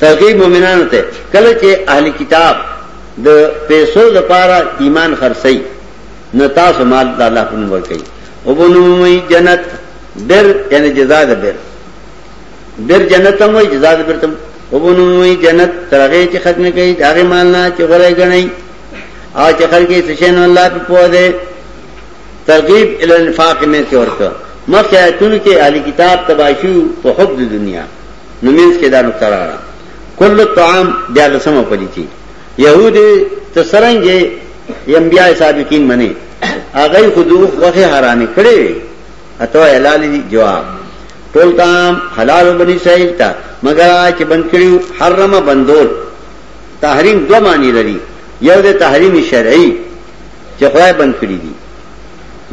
ترغیب مومنانو ته کله چې اهل کتاب د پیسو لپاره ایمان خرڅي نه تاسو مال د الله په نوم ورکړي او بنومي جنت بر یعنی جزاء د بر بر جنت هم وي جزاء د بر تم او بنومي جنت ترغه چې ختم کوي داغه مال نه چې غره غني او چې خلک یې سشن الله په پوهه ترغیب الی الانفاق مې ته ورکړ مخکې آیتونو کې اهل کتاب تباشو په حب د دنیا نو مینس کې دا نقطه راغله کل الطعام بیا لسمه پدې کې يهود تسرنګي انبیاء سابقین منی هغه خودو وخه حرامي کړي اته حلال دي جواب ټول تام حلال بني اسرائیل تا مگر چې بند کړیو حرمه بندول تحریم دو معنی لري یو د تحریم شرعي چې خدای بند کړی دي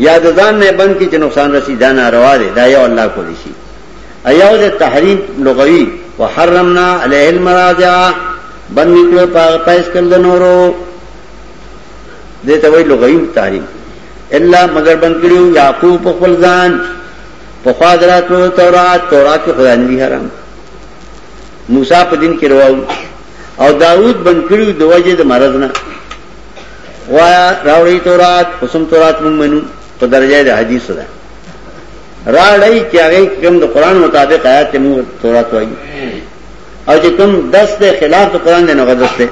یا د ځان نه بند کې چې نقصان رسي دا ناروا دی دا یو الله کولی شي ایاو د تحریم لغوي وحرمنا علیه المراجع بند نکړو پاغ پایس کړ د نورو دې ته وی لغوي تحریم الا مگر بند کړو یعقوب په خپل ځان په خاطرات او تورات تورات کې خدای نه حرام موسی په دین کې رواو او داوود بند کړو د وجه د مرض نه وایا راوړی تورات قسم تورات مونږ منو په درجه د حدیث ده راړی چې هغه کوم د قران مطابق آیات مونږ تورات وایي او چې کوم 10 د خلاف د قران نه غدس ده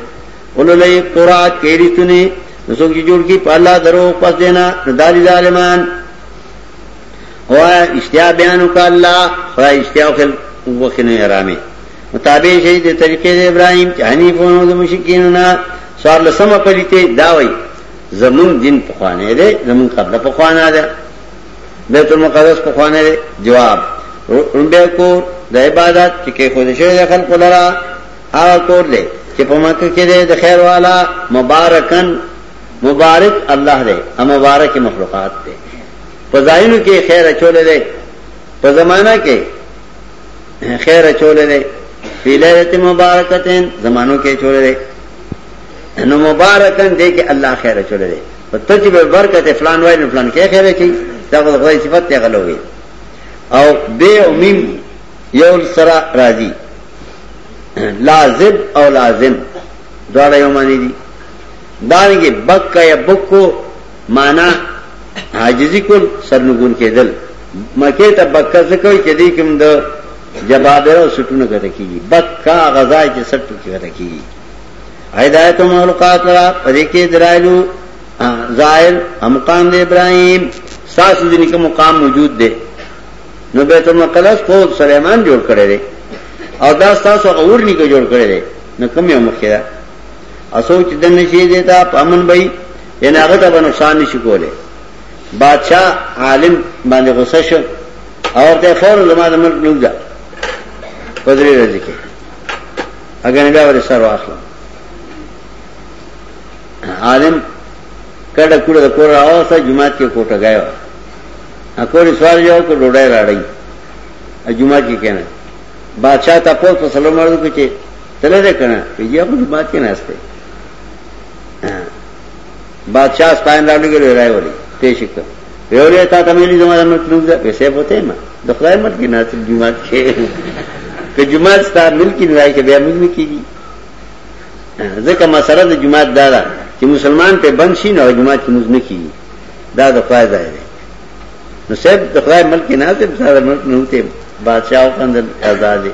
ولولې تورات کېری تونه نسو کی جوړ کی پالا درو پس دینا دالی ظالمان وایا اشتیا بیانو کا الله خدای اشتیا خل وخنه حرامه متابع شي د طریقې د ابراهيم چې حنیفونو د مشکین نه سوار لسمه پلیته دا وای زمون دین په خوانه دی زمون قبل په خوانه ده بیت المقدس په خوانه دی جواب رمبه کو د عبادت چې کې خو دې شه خلق لرا هغه کور دی چې په مکه کې دی د خیر والا مبارکن مبارک الله دی او مبارک مخلوقات دی په ځایونو کې خیر اچولې دی په زمانہ کې خیر چولې ده فی لیلۃ مبارکتین زمانو کې چولې ده نو مبارکن دې کې الله خیر چولې ده په تجربه برکت فلان وای نو فلان کې خیر چي دا غوړې صفت ته غلوي او بے امیم یو سرا راضی لازم او لازم دوڑا یو معنی دی دارنگی بک یا بکو معنی عاجزی کول سرنګون کېدل مکه ته بکه ځکوي چې دې کوم د جبابره او سټونه غته کیږي بکه غزا چې سټ کې غته کیږي هدایت مخلوقات را پدې کې درایلو ظاهر مقام د ابراهیم ساس دې کې مقام موجود دی نو بیت المقدس کو سليمان جوړ کړی دی او دا تاسو غور نه جوړ کړی دی نو کوم یو مخکې ده اسو چې دنه شي دیتا پامن بې یعنی هغه ته نقصان نشي کوله بادشاہ عالم باندې غوسه شو اور ته فور زمانه ملک لوګ دا پدری راځي کې اگر نه بیا ور سره واخلم عالم کډه کړه د کور راوسه جمعات کې کوټه غایو اکورې سوال یو کو ډوډۍ راړی جمعات کې کنه بادشاہ تاسو ته سلام ورکړ چې تله ده کنه یا خو جماعت کې ناشته بادشاہ سپاین راوړي ګره راي ولي پیش کړ یو لري تا ته ملي زموږ مطلوب ده پیسې بوته ما د خدای مت کې ناشته جماعت کې که جماعت ستا ملک نه راځي بیا موږ نه کیږي ځکه مسله د جماعت دا ده چې مسلمان په بند شي نه جماعت کې موږ نه کیږي دا د خدای ځای دی نو صاحب د خدای ملک نه ته په سره ملک نه وته بادشاہ او کندل آزاد دی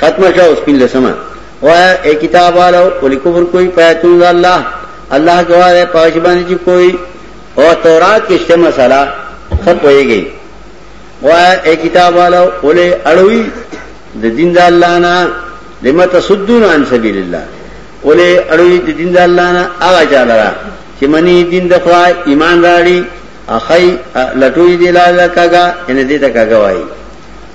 ختم شو اس پن لسما وایا اے کتاب والو ولی کفر کوئی پیتون دا اللہ اللہ گواہ ہے پاوش باندې چې کوئی او تورات کې شته مسله خپ وي گئی وایا اے کتاب والو ولی اړوي د دین د الله نه لما تصدون عن سبیل الله ولی اړوي د دین د الله نه هغه چاله چې منی دین د خدای ایمان راړي اخی لټوي دی لاله کاګه ان دې ته کاګه وایي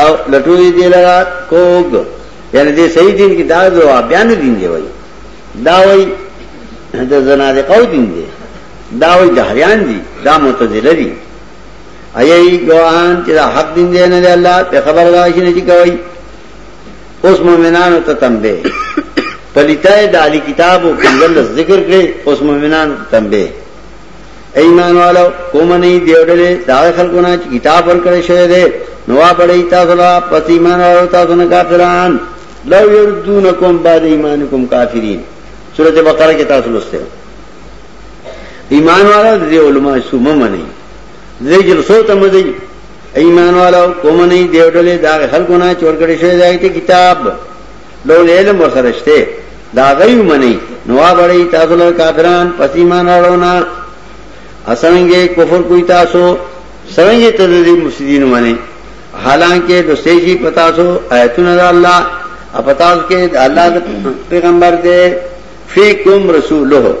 او لټوي دی لرا کوګ یعنی دې صحیح دین کې دا دوا بیان دین دی وای دا وای د زناده قو دین دی دا وای د هریان دی دا معتزله دی ایي ګوان چې دا حق دین دی نه الله په خبر راځي نه چې کوي اوس مؤمنانو ته تنبه پلیتای د علی کتاب او کله ذکر کړي اوس مؤمنانو ته تنبه ایمان والو کوم نه دی وړلې دا خلکونه چې کتاب ورکړی شوی دی نو واپړی تاسو لا پس ایمان والو تاسو نه کافران لو یردونکم بعد ایمانکم کافرین سورۃ بقرہ کې تاسو لسته ایمان والو د علماء سومه منی دې جلسو ته مدي ایمان والو کوم نه دی وړلې دا خلکونه چې ورکړی شوی دی کتاب لول علم ورسره شته دا غي ومني نو وړي تاسو له کافران پس ایمان راړو نه اسنګي کفر کوي تاسو سرنګي ته دې مفسدين مني حالانکه د سيجي پتا سو آیتونه د الله او پتا سو کې د الله د پیغمبر دې فیکم رسوله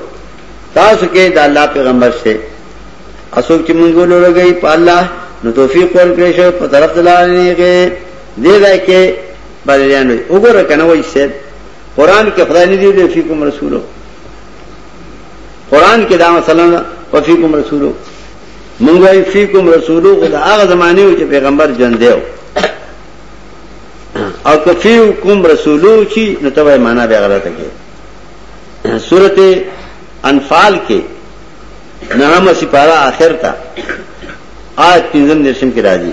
تاسو کې د الله پیغمبر شه اسو چې مونږ لورګي په الله نو توفیق ورکړي شه په طرف دلانه کې دې راکې بریلیان وي وګوره کنه وای سید قران کې خدای نه دی ویل فیکم رسولو قران کې دا مثلا وفیکم رسولو مونږ وای فیکم رسولو خدای هغه زمانه و چې پیغمبر جن دیو او کفیو کوم رسولو چی نو تبه معنا به غلطه کې سورته انفال کې نهم سپارا آخر تا آیت پنځم درشم کې راځي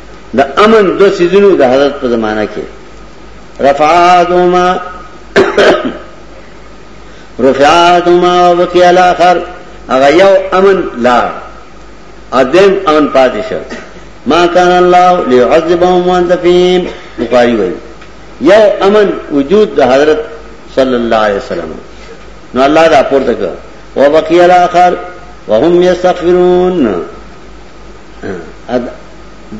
د امن دو سیزونو د حضرت په زمانہ کې رفعاتهما رفعاتهما وبقي الاخر هغه یو امن لا ادم امن پادشه ما کان الله ليعذبهم وانت فيهم بخاری وایي یو امن وجود د حضرت صلی الله علیه وسلم نو الله دا پورته کړ وبقي الاخر وهم يستغفرون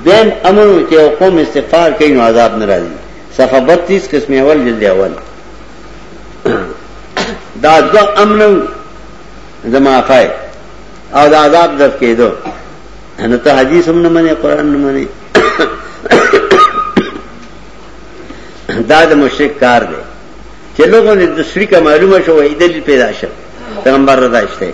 دیم امر چې قوم استغفار کوي نو عذاب نه راځي صفه 32 قسم اول جلد اول دا دو امن زمافای او دا عذاب در کېدو نو ته حدیث هم نه منې قران نه منې دا د مشرک کار دی چې لوګونه د شریکه معلومه شوې دلیل پیدا شوه پیغمبر رضا شته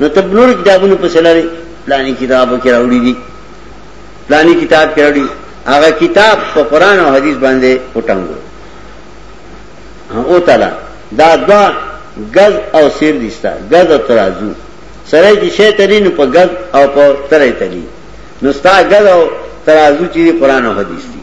نو ته نور کتابونو په سلاري پلاني کتابو کې راوړي دي پلاني کتاب کې راوړي هغه کتاب په قران او حديث باندې وټنګو او تعالی دا دوا غز او سیر ديستا غز او ترازو سره چې شی تلی نو په غز او په ترې تلی نو ستا غز او ترازو چې قران او حديث دي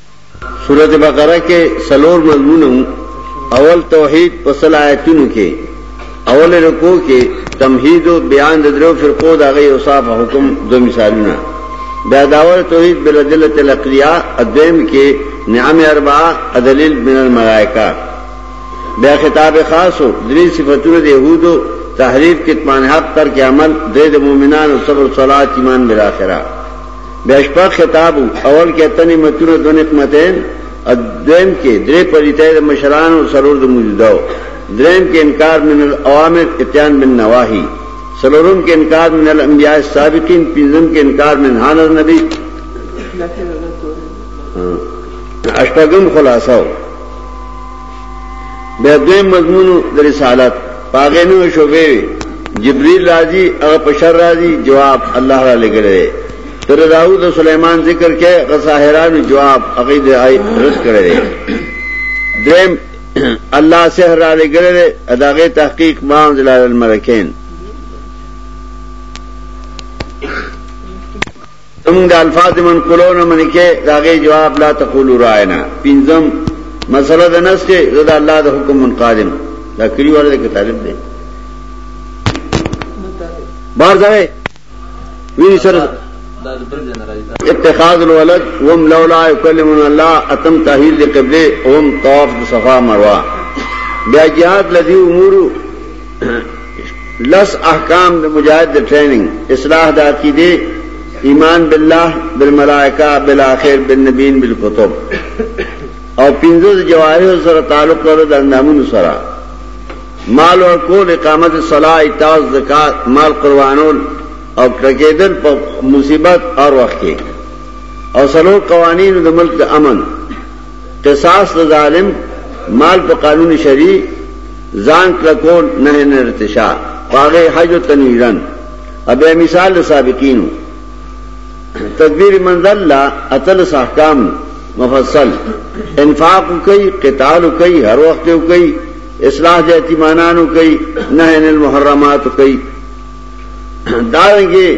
سورة بقره کې څلور مضمونه وو، اول توحید په سل آیتونو کې، اول رکوع کې تمهید او بیان د درو فرقو د هغې اوصاف او حکم دو مثالونه، بیا داول توحید بالادلة العقلیه ادویم کې نعم اربعه ادلیل من الملائکه، بیا خطاب خاص او درې صفتونه د یهودو تحریف کتمان حق ترک عمل درې د مؤمنانو صبر صلات ایمان بالآخره. بیا شپږ خطاب وو، اول کې اته نعمتونه دوه نقمتین او دویم کې درې پلیتۍ د مشرانو او څلور د موجوده وو، دریم کې انکار من الاوامر اتیان بالنواهی، څلورم کې انکار من الانبیاء السابقین، پنځم کې انکار من هان النبی اشپاګم خلاصو بیا دویم مضمون د رسالت پاغه نو شوبې جبريل راضي هغه پشر راضي جواب الله را لګره تر داوود او سليمان ذکر کې غساهران جواب هغه د آی رس کړي دریم الله سحر را لګره اداغه تحقیق ما انزل الملکین زمونږ د الفاظ منقولو نه منې کې د هغې جواب لا تقولو راینا پنځم مسله د نس کې زه د الله د حکم منقادم دا کړي وره د کتاب دی بار ځای ویني سره اتخاذ الولد وم لولا يكلمون الله اتم تاهيل لقبله وم طواف صفا مروه بیا جهاد لذي امور لس احکام د مجاهد د ټریننګ اصلاح د عقیده ایمان بالله بالملائکه بالاخر بالنبیین بالکتب او پنځه جواهر سره تعلق لري د اندامونو سره مال او کول اقامت الصلاه ایتاز زکات مال قربانول او کړکېدل په مصیبت اور وخت کې او سلو قوانین د ملک د امن قصاص د ظالم مال په قانون شریع ځان کلکول نه نه ارتشا پاغه حج او تنویرن ابه مثال سابقینو تدبیر منزل لا اتل احکام مفصل انفاق کوي قتال کوي هر وخت کوي اصلاح د یتیمانانو کوي نهن المحرمات کوي داږي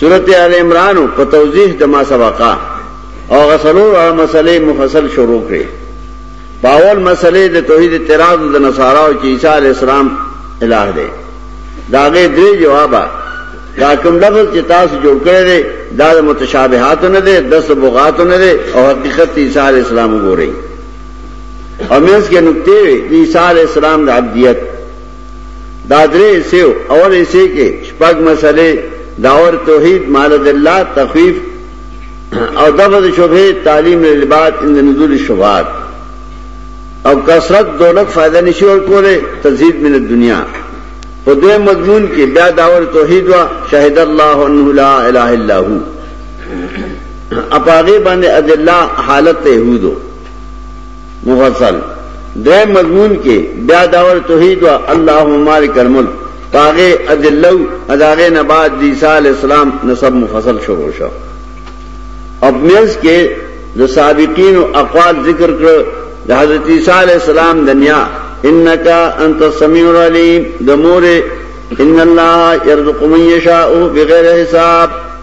سورت آل عمران په توضیح د ما سبقا او غسلور اړه مسلې مفصل شروع کړې باول مسلې د توحید اعتراض د نصارا او چې عیسی علی السلام الہ دی داغه درې جواب دا کوم لفظ چې تاسو جوړ کړی دی دا د متشابهات نه دی د سبغات نه دی او حقیقت عیسی علی السلام وګورئ او مېز کې نقطې وي عیسی علی السلام د عبدیت دا درې حصې و، اول حصې کې شپږ مسئلې، دعوه توحید، معرض الله، تخویف او دفع د شبهې، تعلیم للعباد عند نزول الشبهات او کثرت دولت فائدہ نشي ورکوله، تزهید من الدنیا. په دویم مضمون کې بیا دعوه توحید وا شهد الله انه لا اله الا هو اپاغه باندې ادله حالت ته يهودو مفصل دے مضمون کے بیا داور توحید و اللہ مالک الملک پاغے ادلو اداغے نباد دیسا علیہ السلام نصب مفصل شروع شو اب مینس کے د سابقین و اقوال ذکر کر د حضرت عیسیٰ علیہ السلام دنیا انکا انت السمیع العلیم د مور ان اللہ یرزق من یشاء بغیر حساب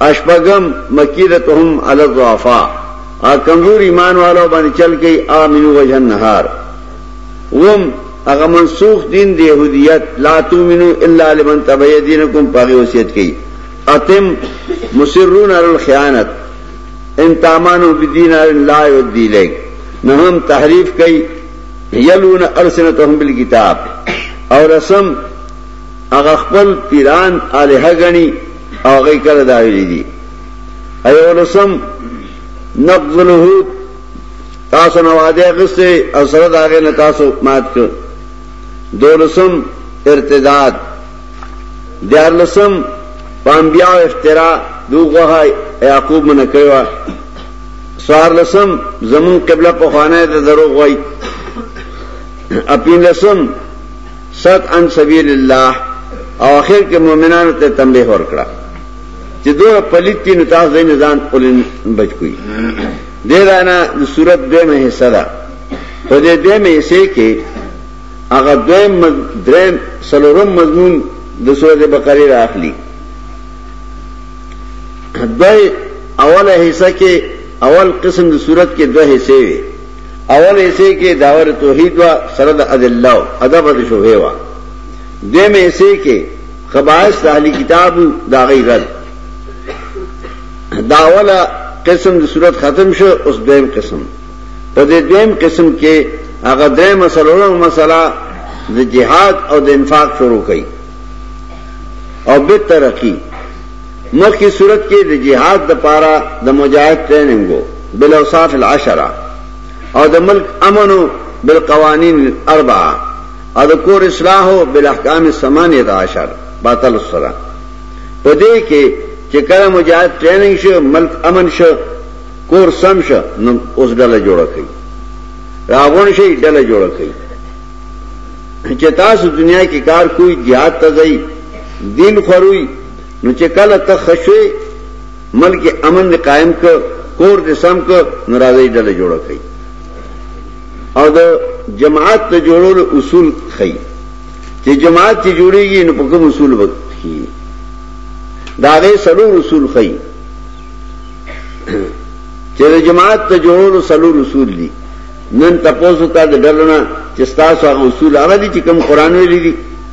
اشپگم مکیدتهم علی الضعفاء آ کمزور ایمان والا باندې چل کئی آمنو وجه النهار وم اغا منسوخ دین دی یهودیت لا تومنو الا لمن تبعی دینکم پاغی وسیعت کئی اتم مسرون علی الخیانت انتامانو بدین علی لا یودی لیک نهم تحریف کئی یلون ارسنتهم بالکتاب اور اسم اغا خپل پیران آلہا گنی او هغه کله دا ویلي دي ایو لسم نقض العهود تاسو نو وعده غسته او سره دا غي نه تاسو مات کړ دولسم ارتداد دیار لسم پامبیا افترا دوغه یعقوب من کړو سوار لسم زمون قبله په خانه ته دروغ وای اپین لسم صد ان سبیل الله او اخر کې مؤمنانو ته تنبیه ورکړه چې دوه پلیت دي نو تاسو د نظام پلین بچ کوی دې رانا د صورت دې مه حصہ ده په دې دې مه حصے کې هغه دویم دریم سلورم مضمون د سورته بقره راخلی دوی اوله حصہ کې اول قسم د صورت کې دوه حصے وي اول ایسے کې داور توحید وا سره د ادلو ادب د شوبه وا دیم ایسے کې خبائس د اهلی کتاب دا غی رد داولا قسم د صورت ختم شو اوس دیم قسم په دې دیم قسم کې هغه درې مسلو مسله د جهاد او د انفاق شروع کړي او به ترقی مخکې صورت کې د جهاد د پاره د مجاهد ټریننګ وو بالاوصاف العشره او د ملک امن بالقوانین الاربعه او د کور اصلاح بالاحکام الثمانیه عشر باطل السره په دې کې چې کله مجاهد ټریننګ شو ملک امن شو کور سم شو نو اوس ډله جوړه کړي راغون شي ډله جوړه کړي چې تاسو دنیا کې کار کوی jihad ته ځئ دین خوروي نو چې کله ته خشوي ملک امن دې قائم ک کور دې سم ک ناراضي ډله جوړ کړي او د جماعت ته جوړول اصول خي چې جماعت چې جوړيږي نو په کوم اصول وکړي دا غي سلو اصول خي چې د جماعت ته جوړول سلو اصول دي نن تاسو ته د ډلونه چې تاسو هغه اصول هغه دي چې کوم قران ویلي دي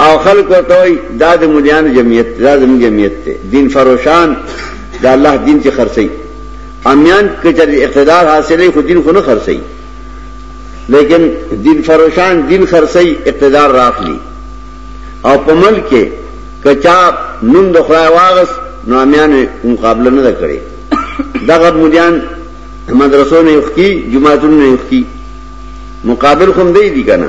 او خلق ورته وای دا د مليانو جمعیت دا زموږ جمعیت دی دین فروشان د الله دین چې خرڅي امیان کچر اقتدار حاصلې خو دین خو نه خرڅي لیکن دین فروشان دین خرڅي اقتدار راخلی او په ملک کې کچا نوم د خدای واغس نو امیان مقابله نه کړي دغه مليان مدرسو نه یو کی جمعهتون نه یو کی مقابل کوم دی دي کنه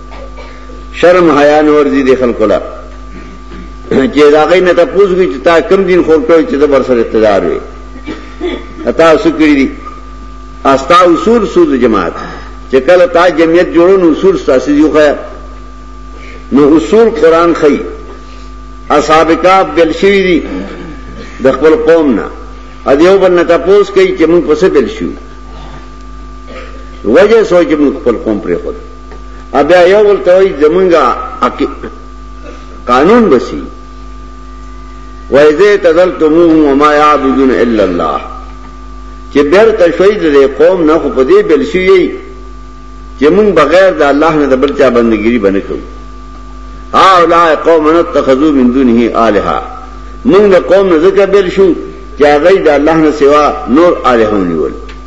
شرم حیا نه ورځي د خلکو لا چې دا غي نه تاسو کوی چې تا کم دین خور کړو چې د بر سره اقتدار وي اتا سکری دي استا اصول سود جماعت چې کله تا جمعیت جوړو نو اصول تاسو یو خیا نو اصول قران خي اصحاب کاف بل شي دي د خپل قوم نه ا دیو بل نه تاسو کوي چې موږ پسې بل شو وجه سوچ موږ خپل قوم پرې خور بیا یو بل ته وایي زمونږه قانون بسی وایزه تذلتموهم وما يعبدون الا الله چې بیر تشوی د قوم نه خو پدې بل شي چې مونږ بغیر د الله نه د بل چا بندګيري باندې کوو ها اولای قوم نه تخذو من دونه الها مونږ له قوم نه ذکر بل شو چې هغه د الله نه سوا نور الهونه ول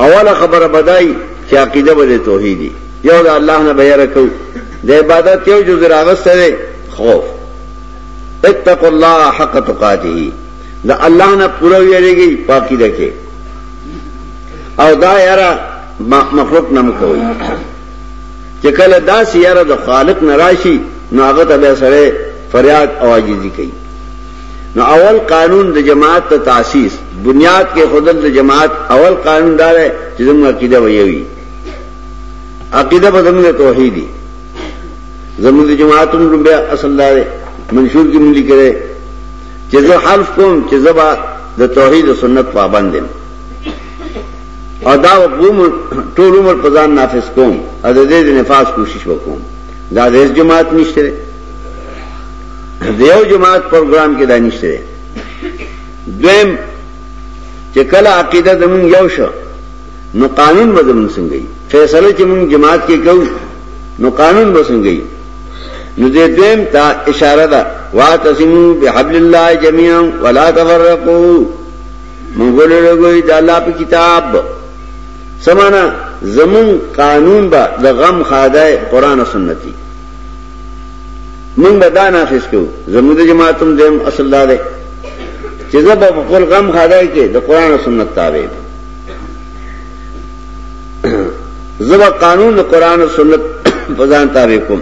اوله خبره بدای چې عقیده به توحیدی یو د الله نه بیر کو د عبادت یو جز راغسته دی خوف اتقوا الله حق تقاته دا الله نه پوره ویریږي پاکی دکې او دا یاره مخلوق نه مکوي چې کله دا سیاره د خالق نه راشي نو هغه ته به سره فریاد او عاجزي کوي نو اول قانون د جماعت ته تاسیس بنیاد کې خودل د جماعت اول قانون دار ہے چې زموږ عقیده ویوي عقیده به زموږ توحیدی زموږ د جماعتونو لومبیا اصل دار منشور کې ملي کړي چې زه حلف کوم چې زبا د توحید او سنت پابند یم او دا قوم ټول عمر په ځان نافذ کوم او د دې د نفاذ کوشش وکوم دا د جماعت نشته د یو جماعت پروګرام کې دا نشته دی دویم چې کله عقیده زمون یو شو نو قانون به زمون څنګه وي فیصله چې مون جماعت کې کوو نو قانون به څنګه وي نو دې دویم ته اشاره ده واتسمو بحبل الله جميعا ولا تفرقوا مونږ ولرګوي د الله په کتاب سمانا زمون قانون با د غم خاده قران او سنتي من به دا نافذ کو زموږ د جماعتوم دیم اصل دا دی چې زه به خپل غم خدای کې د قران او سنت تابع زه به قانون د قران او سنت په ځان تابع کوم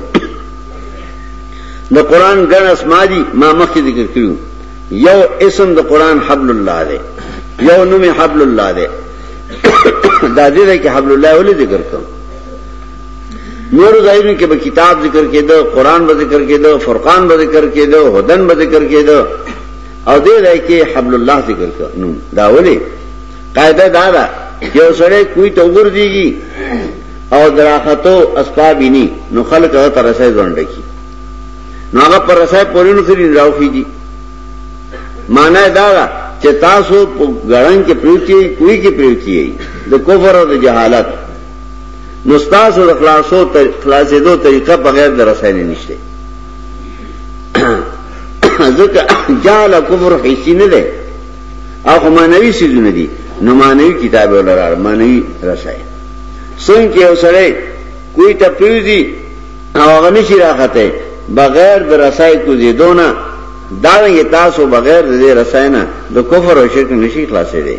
د قران ګڼ اسما دي ما مخکې ذکر کړو یو اسم د قران حبل الله دی یو نوم حبل الله دی دا دې کې حبل الله ولې ذکر کوم نور ځایونو کې به کتاب ذکر کېده قران به ذکر کېده فرقان به ذکر کېده هدن به ذکر کېده او دې ځای کې حبل الله ذکر کړ نو دا ولې قاعده دا ده یو سره کوی ته وګرځيږي او دراختو اسبابینی نو خلک هغه ترسه ځوند کی نو هغه پر رسه پورینو سری راوخیږي معنی دا ده چې تاسو په ګړن کې پریوتی کوی کې پریوتی د کفر او د جهالت نو ستاسو د خلاصو خلاصېدو طریقه بغیر د رساینې نشته ځکه جعل کفر حسی نه ده او خو معنوي سيزونه دي نو معنوي کتاب ولرار معنوي رسای څنګه یو سره کوئی ته پیوزي او هغه نشي راخته بغیر د رسای کو زیدونه دا تاسو بغیر د رسای نه د کفر او شرک نشي خلاصې دي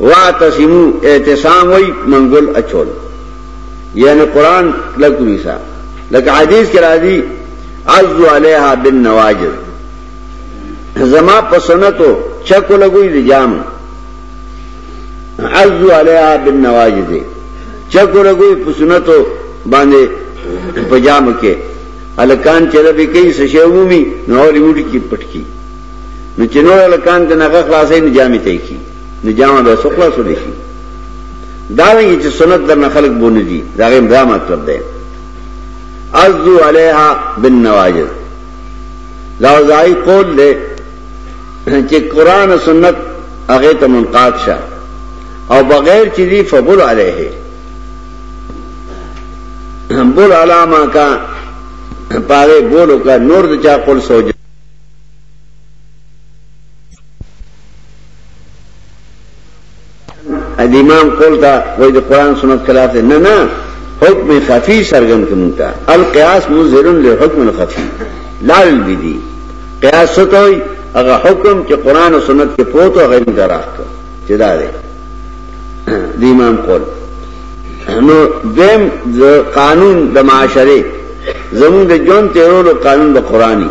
واعتصمو اعتصام وای منګل اچول یعنی قران لکو نیسا لکه حدیث کې راځي عزو علیها بالنواجذ زما په سنتو چکو لګوي د جام عزو علیها بالنواجذ چکو لګوي په سنتو باندې په جام کې الکان چلبي کوي سشومي نو ریموټ کې پټکی نو چې نور الکان ته نه خلاصې نه جامې ته کی نه جامه به سو خلاصو دي شي دا وی چې سنت در نه خلق بونه دي دا غیم دا مطلب ده ازو علیها بالنواجذ دا ځای قول ده چې قران او سنت هغه ته منقاد شه او بغیر چې دی فبول علیه بول علامه کا پاره بولو کا نور د چا قول سوجا د امام قول ته وای د قران سنت خلاف دی نه نه حکم خفی سرګن کومتا القياس مظهر له حکم الخفی لا البدی قیاس ستوي هغه حکم چې قران او سنت کې پوت او غیر دراخ چې دا دی د امام قول نو دیم قانون د معاشره زمون د جون تیرولو قانون د قرآنی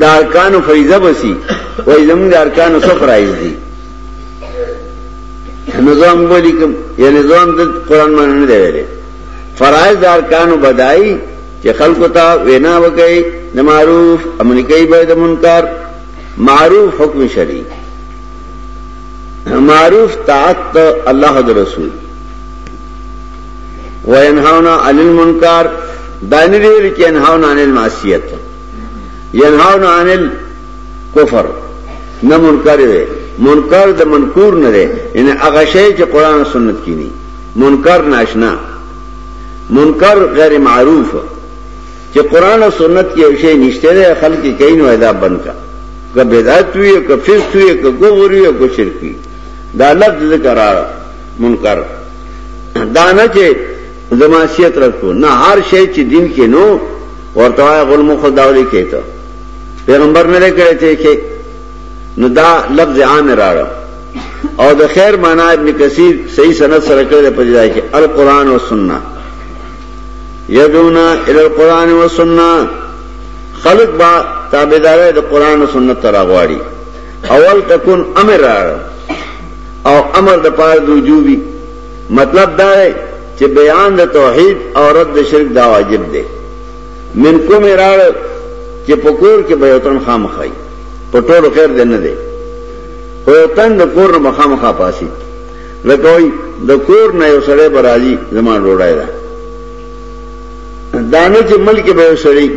دا ارکانو فریضه بسی وای زمون دا ارکانو سو فرائض دی نظام بولی کم یا نظام دا قرآن مانا نده ویلے فرائض دا ارکانو بدائی چه خلقو تا وینا وکئی دا معروف امنکئی بای دا منکر معروف حکم شریع معروف طاعت اللہ دا رسول وینهاونا عن المنکار دانی دی ویل چې ینهاونا عن المعصیت ینهاونا عن الكفر نه منکر دی منکر د منکور نه دی ان هغه شی چې قران او سنت کې نه منکر ناشنا منکر غیر معروف چې قران او سنت کې یو شی نشته دی خلک یې کین او ادا بند کا که بدعت وي که فسق وي که کفر وي که شرک وي دا لفظ ذکر راغلی منکر دا نه چې زماسیت رد کو نه هر شی چې دین کې نو ورته وای غلم خو داولي کې ته پیغمبر نه لکړی ته کې نو دا لفظ عام راړو او د خیر معنا ابن کثیر صحیح سند سره کړی په ځای کې القرآن او سنت یدونا ال القرآن او سنت خلق با تابعدار د قرآن او سنت تراغواړي اول تکون امر راړو او امر د پاره د وجوبي مطلب دا دی چې بیان د توحید او رد د شرک دا واجب دی من کوم راړ چې پکور کې به یوتن خامخای په ټولو خیر دی نه دی او یوتن د کور نه خامخا پاسي لکه وي د کور نه یو سړی برازي زما ډوړای دا دانه چې ملک به سړی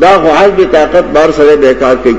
دا خو حال به طاقت بار سره به کار کوي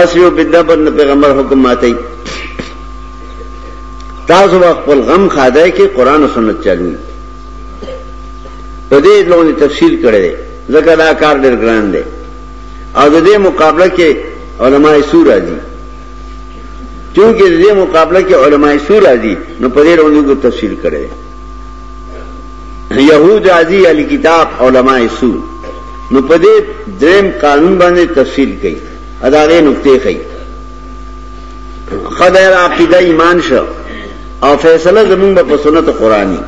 اسی یو بدعت پر پیغمبر حکم ماتای تاسو وخت خپل غم خاده کې قران او سنت چالو په دې لونی تفصیل کړی ځکه دا کار ډېر ګران دی او د دې مقابله کې علماء سور راځي چونکه د دې مقابله کې علماء سور راځي نو په دې لونی کو تفصیل کړی یهود راځي اهل کتاب علما یې سو نو په دې دریم قانون باندې تفصیل کوي اداغه نقطې کوي خدای عقیده ایمان شو او فیصله زمونږ په سنت قرآنی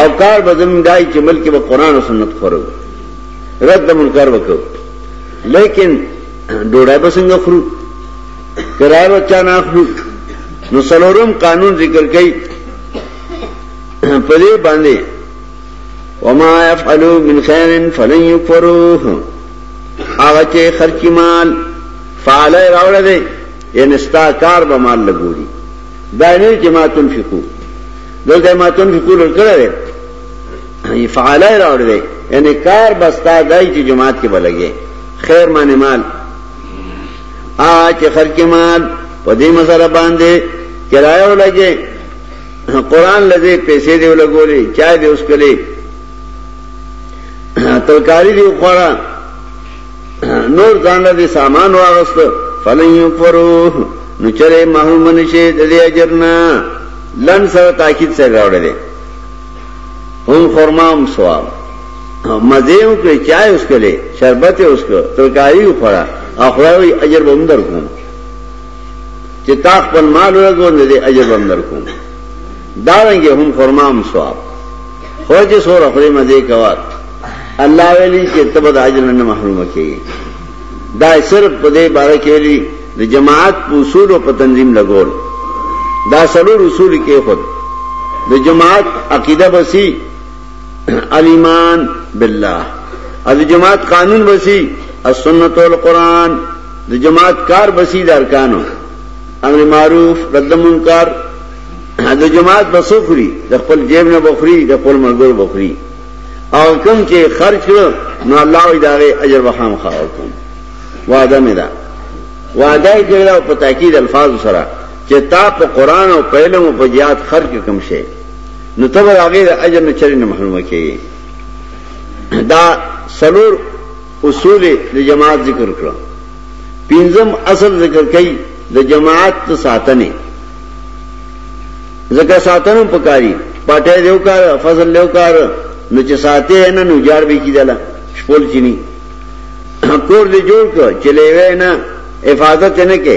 او کار به زمونږ دای چې ملک به قرآن او سنت خورو رد منکر وکړو لیکن ډوډۍ به څنګه خورو کرایه بچا نه اخلو نو سلورم قانون ذکر کوي په دې باندې وما يفعلوا من خير فلن يكفروه هغه چې خرچي مال فعل راوړل دي ان استا کار به مال لګوري دا نه چې ما تنفقو دلته ما تنفقو لکړه دي فعل راوړل دي یعنی کار بستا دای چې جماعت کې بلګي خیر معنی مال آ چې خرج مال په دې مسله باندې کرایه ولګي قران لږه پیسې دی ولګولې چا دې اوس کړي تلکاری دی خوړه نور ځان له سامان واغست فلن یکفرو نو چرې محروم نشي د دې اجرنا لن سره تاکید سره راوړل هم خورما هم سوال مزه او کې چای اوس کله شربت اوس کو ترکاری وخړه اخلاوی اجر بندر کوم چې تا خپل مال ورغو نه دې اجر بندر کوم دا رنګ هم خورما هم سوال خو چې سور اخري مزه کوات الله ویلی چې تبد اجر نه محروم کیږي دا صرف په دې باره کې ویلي د جماعت په اصول او په تنظیم لګول دا سلور اصول کې خود د جماعت عقیده بسی الیمان بالله از جماعت قانون بسی السنت والقران د جماعت کار بسی د ارکانو امر معروف رد منکر د جماعت بسخري د خپل جیب نه بخري د خپل مرګور بخري او کم چې خرج کړ نو الله ادارې اجر وخام خاور کوي وعده مې ده وعده یې کړې ده او په تاکید الفاظو سره چې تا په قرآن او په علم او په جهاد خرج کم شي نو ته به هغې د اجر نه چرې نه محرومه کېږي دا څلور اصول د جماعت ذکر کړه پنځم اصل ذکر کوي د جماعت ساتنه زکه ساتنه پکاري پټه دیو کار فضل لیو کار نو چې ساتي نه نو جار به کیدله شپول چینی کور دې جوړ کړ چې لیوې نه حفاظت نه کې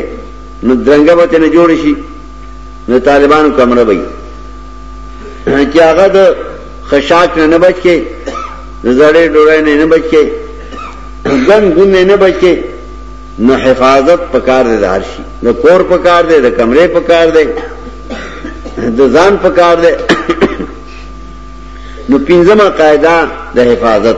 نو درنګه به نه جوړ شي نو طالبانو کمره وي چې هغه د خشاک نه نه بچ کې د زړې ډوړې نه نه بچ کې ګن ګن نه نه بچ کې نو حفاظت پکار دی دار شي نو کور پکار دی د کمرې پکار دی د ځان پکار دی نو پنځمه قاعده د حفاظت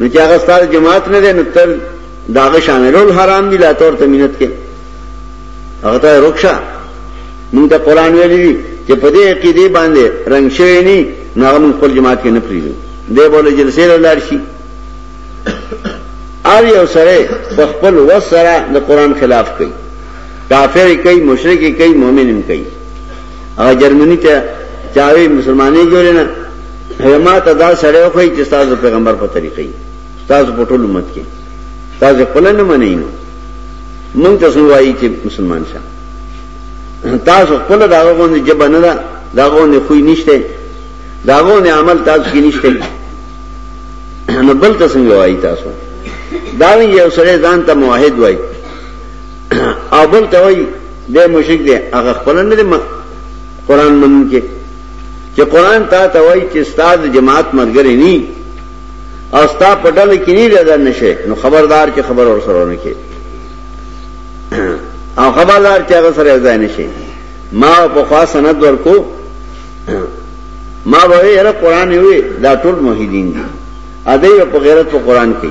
نو چې هغه ستاسو جماعت نه دی نو تر داغه شاملول حرام دي لا تور ته مينت کې هغه ته رخصه موږ ته قران ویلي دي چې په دې کې دی باندې رنگ شوی نه نو هغه موږ خپل جماعت کې نه پریږدو دی بوله جلسې لاله شي ار یو سره خپل وسره د قران خلاف کوي کافر کوي مشرک کوي مؤمن کوي هغه جرمنی ته چاوي مسلمانې جوړې نه هما ته دا سړی خو چې تاسو پیغمبر په طریقې تاسو په ټول امت کې تاسو خپل نه منئ نو مونږ ته وایي چې مسلمان شه تاسو خپل دا غوونه جبنه دا دا غوونه خو نشته دا غوونه عمل تاسو کې نشته نو بل ته څنګه وایي تاسو دا یو سره ځان ته موحد وایي او بل ته وای د مشرک دی هغه خپل نه دی قران منن کې چې قران تا ته وای چې استاد جماعت مرګري ني او ستا په ډله کې نه لږه نشه نو خبردار چې خبر ور سره نه کې او خبردار چې هغه سره ځای نشي ما په خوا سند ورکو ما به یې قرآن وی دا ټول موحدین دي اده په غیرت په قرآن کې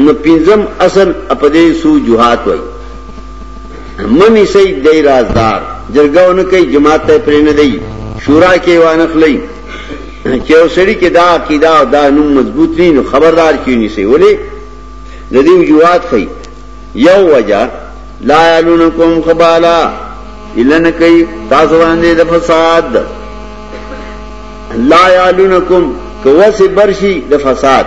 نو پنځم اصل په دې سو جهات وای منی سي دای رازدار جرګاونه کوي جماعت ته پرې نه دی شورا کې وانه خلای چې اوسړي کې دا عقیده او دا نوم مضبوط نه نو خبردار کیونی سي ولې د دې جهات خي یو وجہ لا یلونکم خبالا الن کوي تاسو باندې د فساد لا یلونکم کوه سي برشي د فساد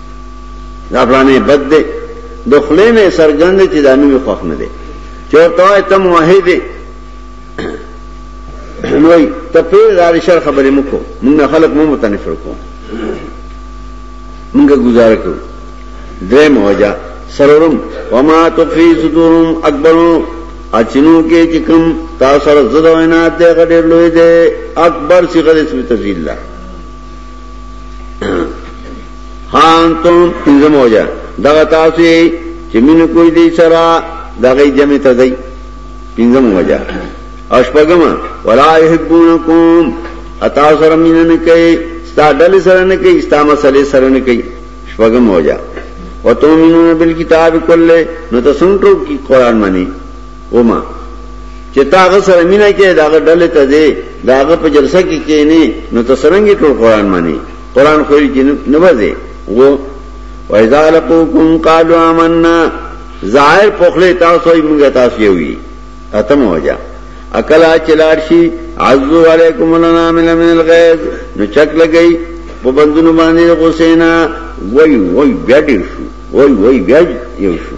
دا فلانه بد دی د خلې نه سرګند چې دا نوې خوښ نه دی چې ورته وای ته موحد دی نوې ته په دار شر خبرې مکو موږ خلک مو متنفر کوو موږ گزاره کوو درې موجا سرورم وما تخفي صدورهم اکبر اچنو کې چې کوم تاسو سره زده وینا ده غډېر لوی ده اکبر سی غلې سمې تفصیل الله هان تم پنځم وجه دغه تاسو چې مين کوئی دی سره دغه جمع ته دی پنځم وجه اشپغم ولا يحبونكم اتا سره مين نه کوي ستا ډل سره نه کوي ستا مسلې سره نه کوي شپغم وجه وتؤمنون بالکتاب کله نو تاسو ټول کی قران مانی وما چې تا هغه سره مینا کې دا هغه ډلې ته دی دا هغه په جلسه کې کېنی نو تسرنګي ټول قران مانی قران خو یې کې نه وځي وو وایذا لقوکم قالوا آمنا ظاهر پخله تاسو یې موږ تاسو یې وی اتم وجا اکلا چلار شي عزو علیکم لنا من من الغیظ نو چک لګی په بندونو باندې غوسینا وای وای بیا ډیر شو وای وای بیا یو شو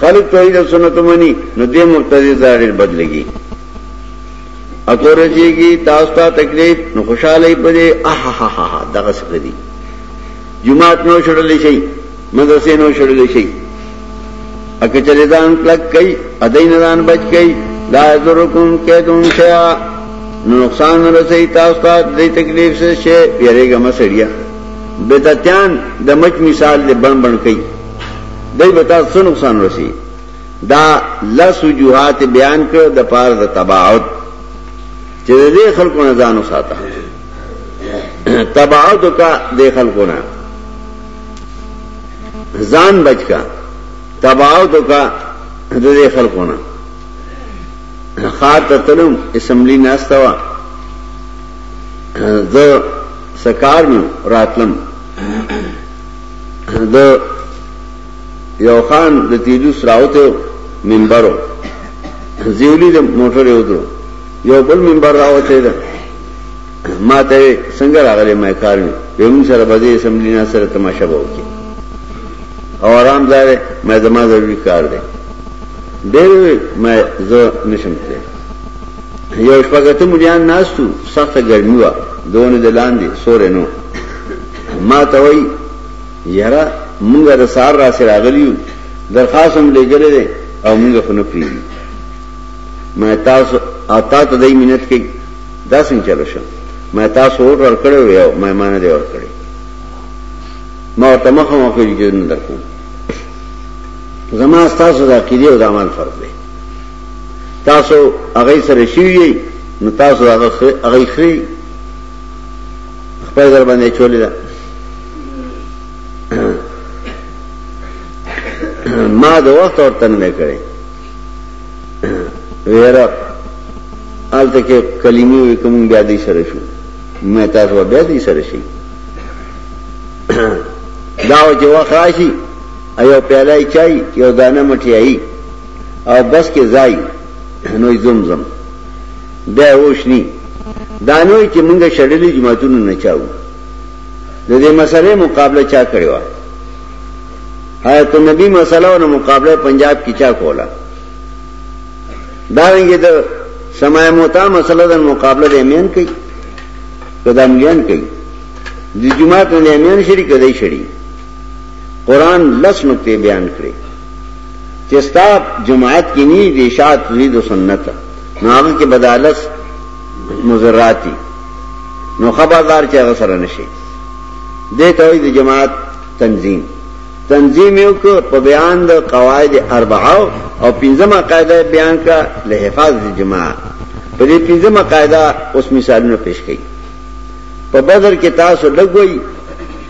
خلق توحید او سنت منی نو دې مبتدی دا ډېر بد لګي اته رسیږي تاسو ته تکلیف نو خوشاله یې پدې احححح دغه څه دي جمعات نو شړل شي مدرسې نو شړل شي اګه چلے ځان کلک کئ ادین ځان بچ کئ لا ذرکم کیدون شیا نو نقصان رسي تاسو ته دې تکلیف څه شي یریګه مسړیا بدعتان د مچ مثال دې بن بن کئ دای به تاسو څه نقصان ورسي دا لس وجوهات بیان کړ د پاره د تباعد چې دې خلکو نه ځانو ساته تباعد کا دې خلکو نه ځان بچ کا تباعد کا دې خلکو نه خار ته تلم اسمبلی ناشتا وا زه سکار مې راتلم د یو خان د تیجو سراوته منبرو زیولی د موټر یو درو یو بل منبر راوته ده ما ته څنګه راغلی مې کار وی ومن سره بده اسمبلی نه سره تماشا وکي او آرام ځای مې زما ضروري کار دی ډېر مې زه نشم تللی یو شپږته مليان ناستو سخت ګرمي و دونه دلاندې سورې نو ما ته وای یاره مونږه د سار را سره غلیو درخواست هم لګلې ده او مونږه خو نه پیږي ما تاسو او تا ته دای مينت کوي دا څنګه چلو شو ما تاسو اور ور کړو یو ما مان دې ور کړی ما ته مخه مخه دې جن درکو زما تاسو د عقیده او د عمل فرق دی تاسو هغه سره شي نو تاسو هغه هغه خري خپل در باندې چولې ده ما د وخت اور تن نه کړې ویرا آلته کې کلمې وې کوم بیا دې سره شو مې تاسو بیا دې سره شي دا چې وخت راشي ایو پیالای چای یو دانه مټیای او بس کې ځای نو زمزم بیا یې هوش نی. دا نه وایي چې موږ شړلي جوماتونه نه چاوو. د دې مسئلې مقابله چا کړې وه؟ حیات النبي مسئله او مقابله پنجاب کې چا کوله؟ دارنګه د سماع موتا مسله د مقابله د امین کوي قدم جن کوي د جمعه ته امین شریک دی شری قران لس نقطې بیان کړي چې ستا جماعت کې ني د اشاعت زوی د سنت نو هغه کې بدالس مزراتی نو خبردار چې هغه سره نشي دې ته د جماعت تنظیم تنظیم یو کو په بیان د قواعد اربعه او پنځمه قاعده بیان کا له حفاظ جماعت په دې پنځمه قاعده اوس مثالونه پیش کړي په بدر کې تاسو لګوي